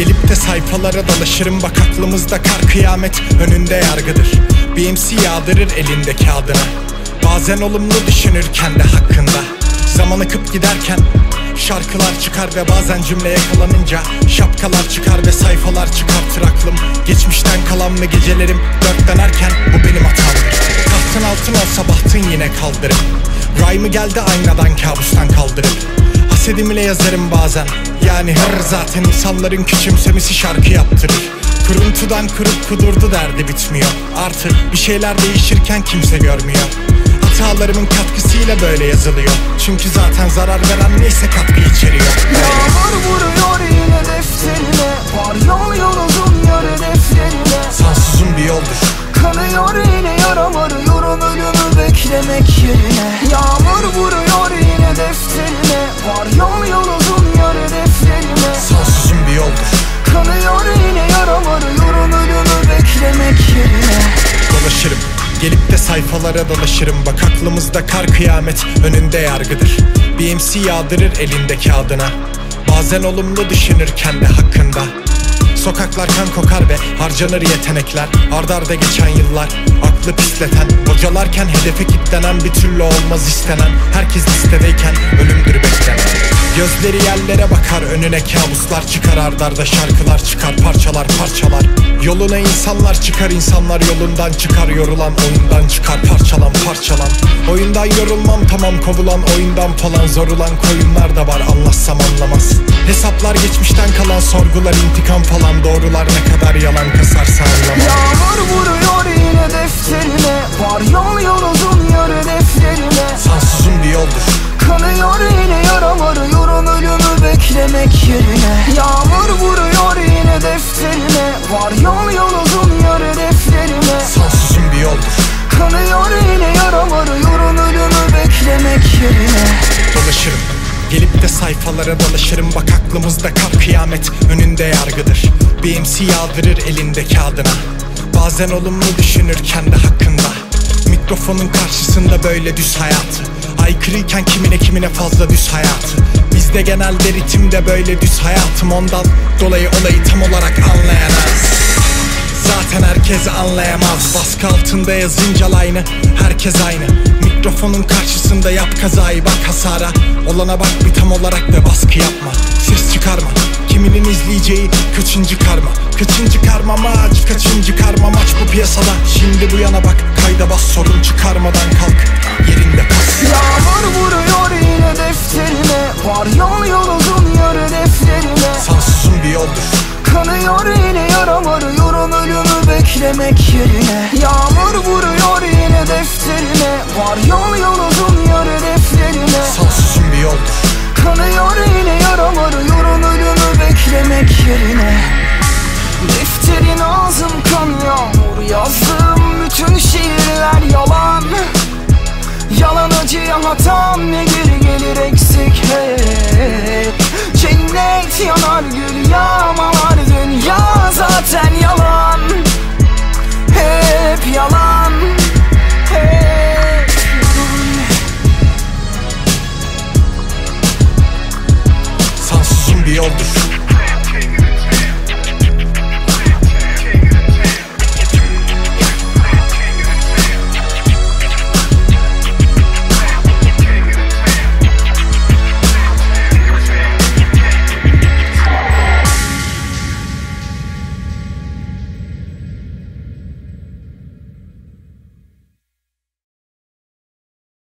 Gelip de sayfalara dalaşırım bak aklımızda kar kıyamet önünde yargıdır. BMC yağdırır elinde kağıdına. Bazen olumlu düşünürken de hakkında. Zaman akıp giderken Şarkılar çıkar ve bazen cümle yakalanınca Şapkalar çıkar ve sayfalar çıkartır aklım. Geçmişten kalan ve gecelerim dört dönerken Bu benim hatamdır Tahtın altın olsa bahtın yine kaldırır. Rhyme'ı geldi aynadan kabustan kaldırır. Hasedim ile yazarım bazen Yani hır zaten insanların küçümsemesi şarkı yaptırır Kuruntudan kurup kudurdu derdi bitmiyor. Artık bir şeyler değişirken kimse görmüyor. Hatalarımın katkısıyla böyle yazılıyor. Çünkü zaten zarar veren neyse katkı içeriyor. Yağmur vuruyor yine defterine. Var yol yol uzun yar hedeflerine. Sansuzun bir yoldur. Kanıyor yine yaram arıyorum ölümü beklemek yerine sayfalara dolaşırım. Bak aklımızda kar kıyamet önünde yargıdır. BMC yağdırır elinde kağıdına. Bazen olumlu düşünürken de hakkında. Sokaklar kan kokar ve harcanır yetenekler. Ardarda arda geçen yıllar aklı pisleten. Bocalarken hedefe kitlenen bir türlü olmaz istenen. Herkes listedeyken ölümdür beklenen Gözleri yerlere bakar önüne kabuslar çıkar ardarda şarkılar çıkar parçalar parçalar. Yoluna insanlar çıkar insanlar yolundan çıkar yorulan oyundan çıkar parçalan parçalan. Oyundan yorulmam tamam kovulan oyundan falan zorulan koyunlar da var anlatsam anlamaz. Hesaplar geçmişten kalan sorgular intikam falan doğrular ne kadar yalan kasarsa anlamaz. Yağmur vuruyor yine defterine Var yol yol uzun yar hedeflerine Sansuzun bir yoldur. Kanıyor beklemek yerine. Yağmur vuruyor yine defterine Var yol yol uzun yar hedeflerine Sansuzun bir yoldur. Kanıyor yine yaram arıyorum ölümü beklemek yerine. Dolaşırım. Gelip de sayfalara dalaşırım Bak aklımızda kar kıyamet önünde yargıdır. BMC yağdırır elinde kağıdına. Bazen olumlu düşünürken de hakkında. Mikrofonun karşısında böyle düz hayatı Aykırıyken kimine kimine fazla düz hayatı Bizde genelde ritimde böyle düz hayatım Ondan. Dolayı olayı tam olarak anlayamaz Zaten herkes anlayamaz. Baskı altında yazınca line'ı herkes aynı. Mikrofonun karşısında yap kazayı bak hasara. Olana bak bir tam olarak ve baskı yapma. Ses çıkarma. Kiminin izleyeceği kaçıncı karma? Kaçıncı karma maç? Kaçıncı karma maç bu piyasada? Şimdi bu yana bak kayda bas sorun çıkarmadan kalk Var. Yol yol uzun yar hedeflerine. Sansuzun bir yoldur. Kanıyor yine yaram arıyorum ölümü beklemek yerine. Yağmur vuruyor yine defterine. Var yol yol uzun yar hedeflerine. Sansuzun bir yoldur. Kanıyor yine yaram arıyorum ölümü beklemek yerine. Defterin ağzım kan yağmur Yazdığım bütün şiirler yalan. Yalan acıya hatam ne geri gelir eksik the oldest.